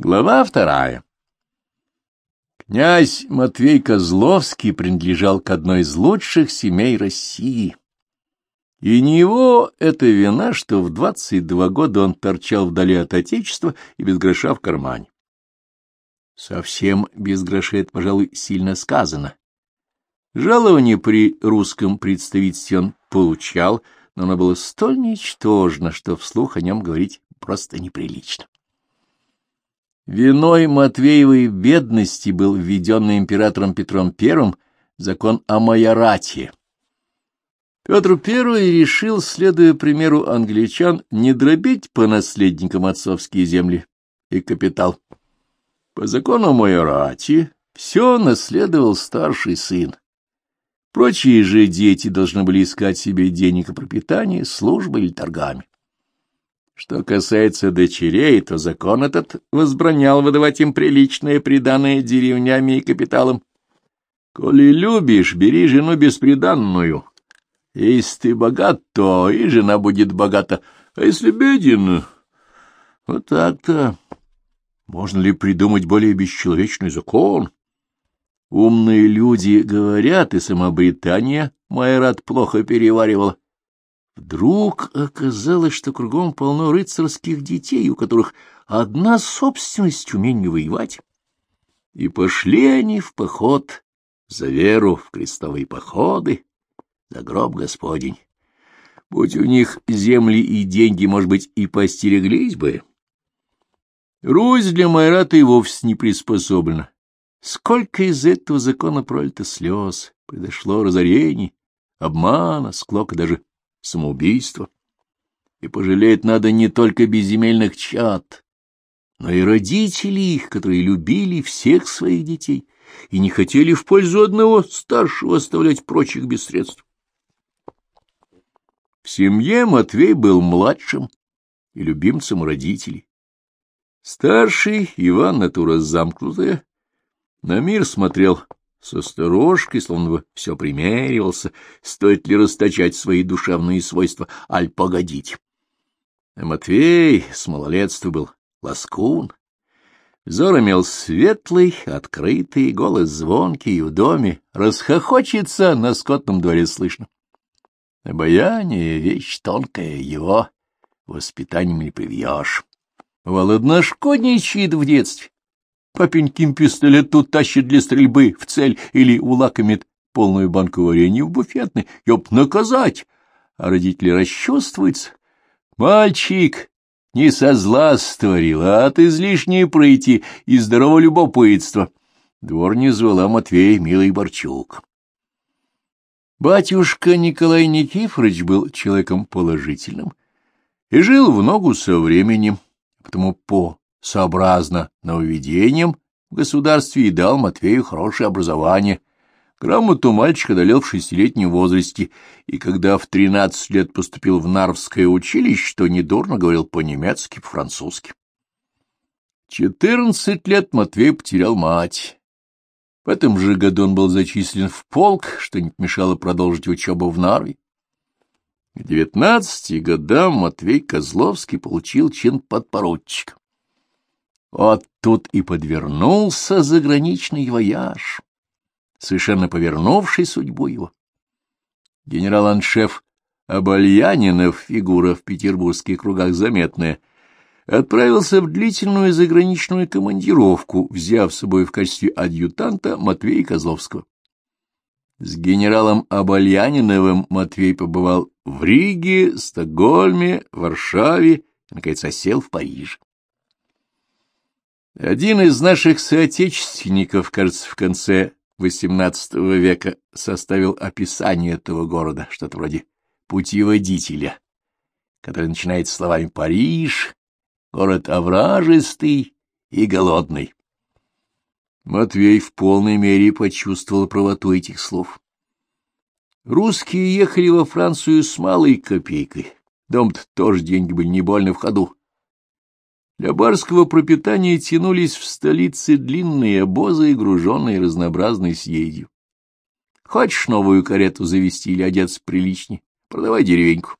Глава вторая. Князь Матвей Козловский принадлежал к одной из лучших семей России. И не его это вина, что в двадцать два года он торчал вдали от Отечества и без гроша в кармане. Совсем без грошей это, пожалуй, сильно сказано. Жалование при русском представительстве он получал, но оно было столь ничтожно, что вслух о нем говорить просто неприлично. Виной Матвеевой бедности был введенный императором Петром I закон о майорате. Петр I решил, следуя примеру англичан, не дробить по наследникам отцовские земли и капитал. По закону майорати все наследовал старший сын. Прочие же дети должны были искать себе денег и пропитание службой или торгами. Что касается дочерей, то закон этот возбранял выдавать им приличное приданное деревнями и капиталом. Коли любишь, бери жену бесприданную. Если ты богат, то и жена будет богата, а если беден... Вот так-то. Можно ли придумать более бесчеловечный закон? Умные люди говорят, и сама Британия Майрат плохо переваривала. Вдруг оказалось, что кругом полно рыцарских детей, у которых одна собственность — умение воевать. И пошли они в поход за веру, в крестовые походы, за гроб Господень. Будь у них земли и деньги, может быть, и постереглись бы. Русь для Майрата и вовсе не приспособлена. Сколько из этого закона пролито слез, произошло разорений, обмана, склока, даже самоубийство. И пожалеть надо не только безземельных чад, но и родителей их, которые любили всех своих детей и не хотели в пользу одного старшего оставлять прочих без средств. В семье Матвей был младшим и любимцем родителей. Старший Иван, натура замкнутая, на мир смотрел с осторожкой, словно бы все примеривался, стоит ли расточать свои душевные свойства, аль погодить. А Матвей с малолетства был ласкун. Взор имел светлый, открытый, голос звонкий, в доме расхохочется, на скотном дворе слышно. Обаяние — вещь тонкая, его воспитанием не привьешь. Бывало, шкодничает в детстве, Пистолет тут тащит для стрельбы в цель или улакомит полную банку варенья в буфетной, ёб наказать. А родители расчувствуются. Мальчик не со зла створил, а от излишней прыти и здорового любопытства. Двор не звала Матвей, милый Борчук. Батюшка Николай Никифорович был человеком положительным и жил в ногу со временем, потому по сообразно нововведениям в государстве и дал Матвею хорошее образование. Грамоту мальчик одолел в шестилетнем возрасте, и когда в тринадцать лет поступил в Нарвское училище, то недурно говорил по-немецки, по-французски. Четырнадцать лет Матвей потерял мать. В этом же году он был зачислен в полк, что не помешало продолжить учебу в Нарве. К девятнадцати годам Матвей Козловский получил чин подпоручика. Вот тут и подвернулся заграничный вояж, совершенно повернувший судьбу его. Генерал-аншеф Абальянинов, фигура в петербургских кругах заметная, отправился в длительную заграничную командировку, взяв с собой в качестве адъютанта Матвея Козловского. С генералом Абальяниновым Матвей побывал в Риге, Стокгольме, Варшаве наконец, осел в Париже. Один из наших соотечественников, кажется, в конце XVIII века составил описание этого города, что-то вроде путеводителя, который начинается словами «Париж», «Город овражистый и голодный». Матвей в полной мере почувствовал правоту этих слов. Русские ехали во Францию с малой копейкой. Дом-то тоже деньги были не больно в ходу. Для барского пропитания тянулись в столице длинные обозы, груженные разнообразной съедью. Хочешь новую карету завести или одеться приличней, продавай деревеньку.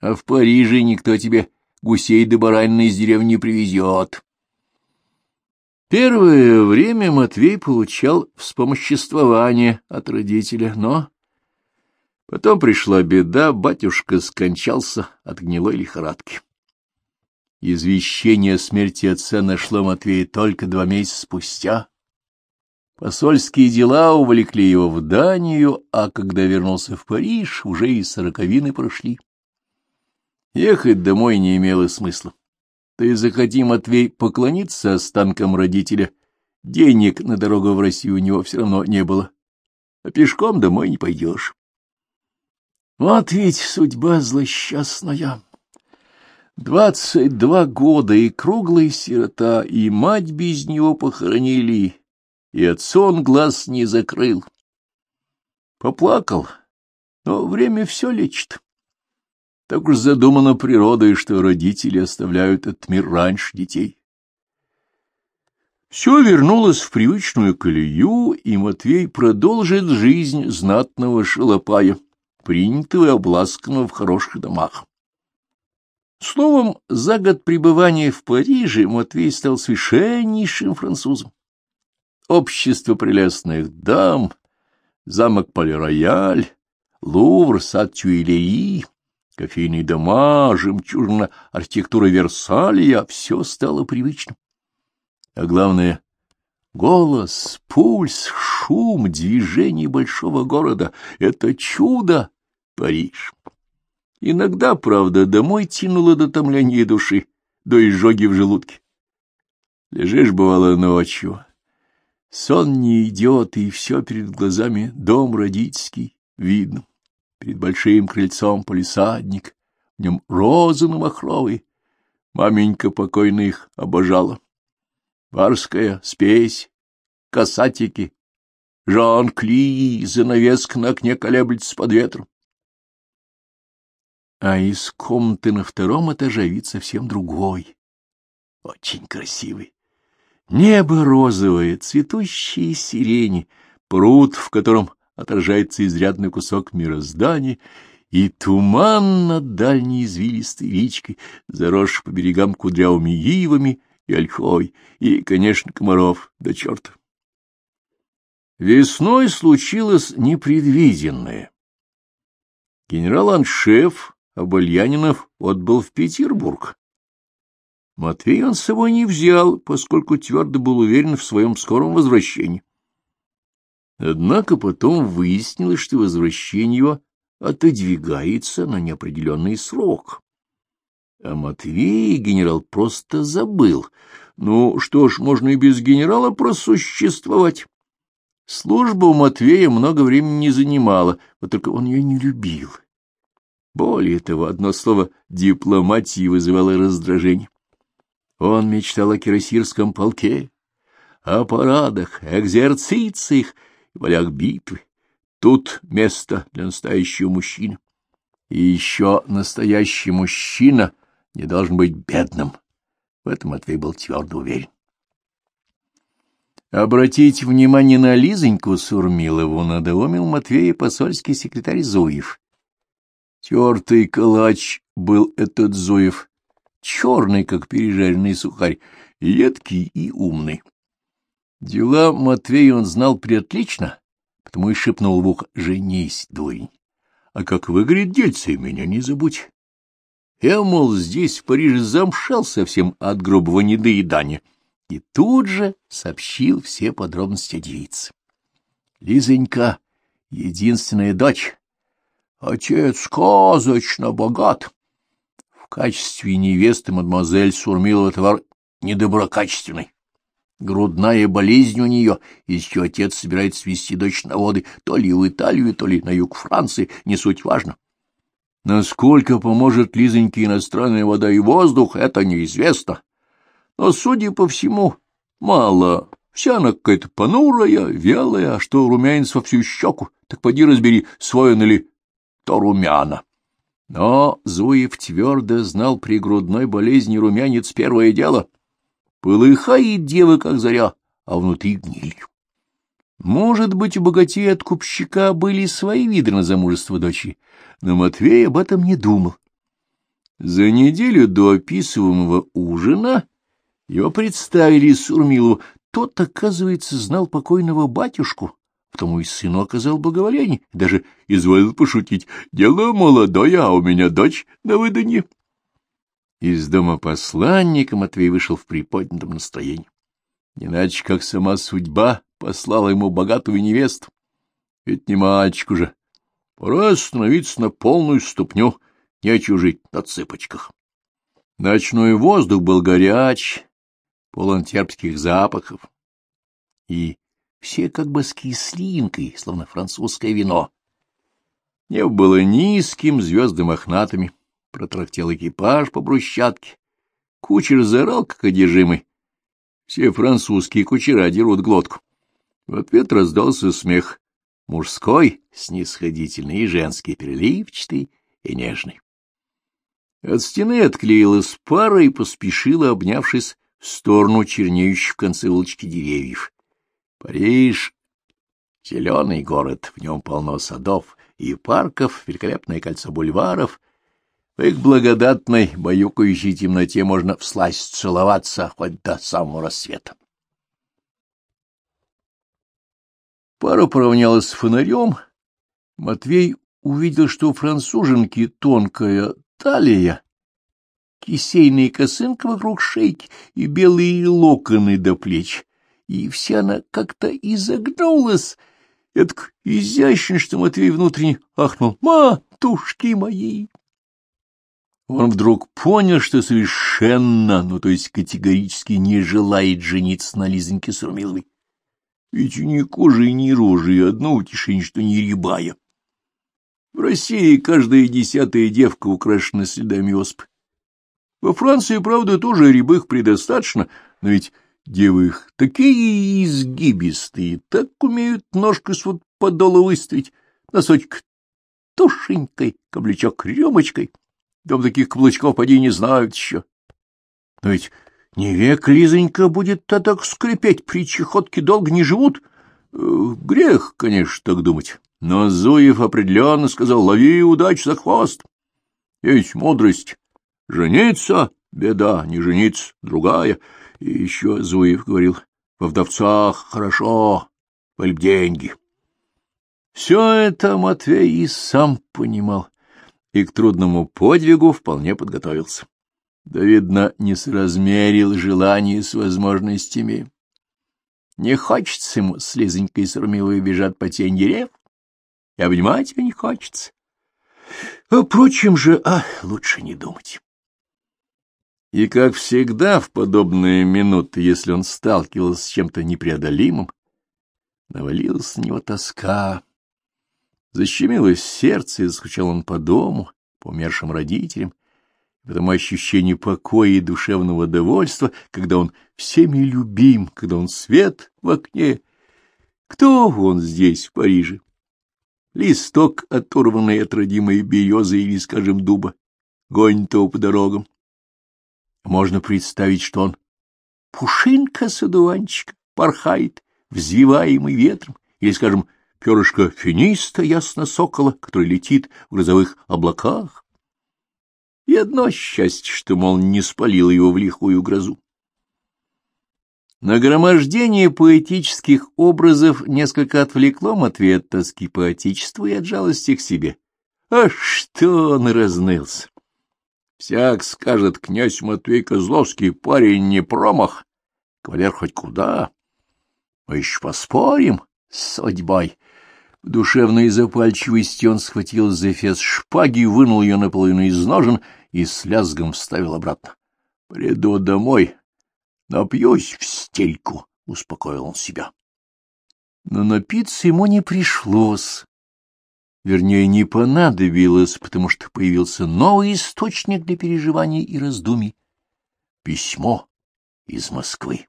А в Париже никто тебе гусей да баранины из деревни привезет. Первое время Матвей получал вспомоществование от родителя, но потом пришла беда, батюшка скончался от гнилой лихорадки. Извещение о смерти отца нашло Матвея только два месяца спустя. Посольские дела увлекли его в Данию, а когда вернулся в Париж, уже и сороковины прошли. Ехать домой не имело смысла. Ты захоти, Матвей, поклониться останкам родителя. Денег на дорогу в Россию у него все равно не было. А пешком домой не пойдешь. Вот ведь судьба злосчастная. Двадцать два года и круглая сирота, и мать без него похоронили, и отцу он глаз не закрыл. Поплакал, но время все лечит. Так уж задумано природой, что родители оставляют этот мир раньше детей. Все вернулось в привычную колею, и Матвей продолжит жизнь знатного шалопая, принятого и обласканного в хороших домах. Словом, за год пребывания в Париже Матвей стал совершеннейшим французом. Общество прелестных дам, замок Пале-Рояль, Лувр, сад Тюильри, кофейные дома, жемчужина архитектура Версалия — все стало привычным. А главное — голос, пульс, шум, движение большого города — это чудо Париж. Иногда, правда, домой тянуло до томления души, до изжоги в желудке. Лежишь, бывало, ночью. Сон не идет, и все перед глазами дом родительский видно. Перед большим крыльцом полисадник, в нем розы на. Маменька покойная их обожала. Барская, спесь, касатики, Жан Клии, занавеска на окне колеблется под ветром а из комнаты на втором этаже вид совсем другой, очень красивый. Небо розовое, цветущие сирени, пруд, в котором отражается изрядный кусок мироздания, и туман над дальней извилистой речкой, заросший по берегам кудрявыми ивами и ольхой, и, конечно, комаров до черта. Весной случилось непредвиденное. Генерал-аншеф а Бальянинов отбыл в Петербург. Матвей он с собой не взял, поскольку твердо был уверен в своем скором возвращении. Однако потом выяснилось, что возвращение его отодвигается на неопределенный срок. А Матвей генерал просто забыл. Ну, что ж, можно и без генерала просуществовать. Служба у Матвея много времени не занимала, вот только он ее не любил. Более того, одно слово «дипломатии» вызывало раздражение. Он мечтал о кирасирском полке, о парадах, экзерцициях и полях битвы. Тут место для настоящего мужчины. И еще настоящий мужчина не должен быть бедным. В этом Матвей был твердо уверен. Обратить внимание на Лизоньку Сурмилову надоумил Матвея посольский секретарь Зуев. Тертый калач был этот Зуев, черный, как пережаренный сухарь, едкий и умный. Дела Матвея он знал приотлично, потому и шепнул в ухо «Женись, дурень, а как выгорит дельце, меня не забудь». Я, мол, здесь, в Париже, замшал совсем от грубого недоедания, и тут же сообщил все подробности девицы. Лизонька — единственная дочь, Отец сказочно богат. В качестве невесты мадемуазель Сурмилова товар недоброкачественный. Грудная болезнь у нее, из чего отец собирается свести дочь на воды то ли в Италию, то ли на юг Франции, не суть важно. Насколько поможет Лизоньке иностранная вода и воздух, это неизвестно. Но, судя по всему, мало. Вся она какая-то понурая, вялая, а что румянец во всю щеку, так поди разбери, свой он или то румяна. Но Зуев твердо знал при грудной болезни румянец первое дело. Полыхает дева, как заря, а внутри гнилью. Может быть, у богатея от купщика были свои виды на замужество дочери, но Матвей об этом не думал. За неделю до описываемого ужина его представили Сурмилу тот, оказывается, знал покойного батюшку, потому и сыну оказал благоволение, даже изволил пошутить. Дело молодое, а у меня дочь на выданье. Из дома посланника Матвей вышел в приподнятом настроении. Иначе как сама судьба послала ему богатую невесту. Ведь не мальчик уже. Пора становиться на полную ступню, нечего жить на цыпочках. Ночной воздух был горяч, полон терпких запахов, и все как бы с кислинкой, словно французское вино. Небо было низким, звезды мохнатыми, протрактел экипаж по брусчатке. Кучер заорал, как одержимый. Все французские кучера дерут глотку. В ответ раздался смех. Мужской, снисходительный, и женский, переливчатый и нежный. От стены отклеилась пара и поспешила, обнявшись в сторону чернеющих в конце улочки деревьев. Париж — зеленый город, в нем полно садов и парков, великолепное кольцо бульваров. В их благодатной, баюкающей темноте можно всласть целоваться хоть до самого рассвета. Пара поравнялась с фонарем. Матвей увидел, что у француженки тонкая талия, кисейная косынка вокруг шейки и белые локоны до плеч, и вся она как-то изогнулась, это изящно, что Матвей внутренне ахнул. «Матушки мои!» Он вдруг понял, что совершенно, ну то есть категорически не желает жениться на Лизоньке Сурмиловой. Ведь ни кожи, ни рожи, и одно утешение, что не рябая. В России каждая десятая девка украшена следами оспы. Во Франции, правда, тоже рябых предостаточно, но ведь девы их такие изгибистые, так умеют ножкой с вот подола выставить, носочек тушенькой, каблучок рюмочкой. Дом таких каблучков поди не знают еще. Но ведь не век Лизонька будет-то так скрипеть, при чехотке долго не живут. Э, грех, конечно, так думать. Но Зуев определенно сказал, лови удачу за хвост. Есть мудрость. Жениться — беда, не жениться — другая. И еще Зуев говорил, во вдовцах хорошо, поль деньги. Все это Матвей и сам понимал, и к трудному подвигу вполне подготовился. Да, видно, не соразмерил желание с возможностями. Не хочется ему с Лизонькой Сурмиловой бежать по тень дерев, и обнимать ее не хочется. А, впрочем же, а, лучше не думать. И, как всегда, в подобные минуты, если он сталкивался с чем-то непреодолимым, навалилась на него тоска. Защемилось сердце, и заскучал он по дому, по умершим родителям, потому ощущение покоя и душевного довольства, когда он всеми любим, когда он свет в окне. Кто он здесь, в Париже? листок, оторванный от родимой березы или, скажем, дуба, гонит его по дорогам. Можно представить, что он пушинка с одуванчика порхает, взвиваемый ветром, или, скажем, перышко финиста ясно сокола, который летит в грозовых облаках. И одно счастье, что, мол, не спалил его в лихую грозу. Нагромождение поэтических образов несколько отвлекло Матвея от тоски по отечеству и от жалости к себе. А что он разнылся! Всяк скажет, князь Матвей Козловский, парень не промах, кавалер хоть куда. Мы еще поспорим с судьбой. В душевной запальчивости он схватил за фес шпаги, вынул ее наполовину из ножен и с лязгом вставил обратно. — Приду домой, Напьюсь в стельку, — успокоил он себя. Но напиться ему не пришлось. Вернее, не понадобилось, потому что появился новый источник для переживаний и раздумий — письмо из Москвы.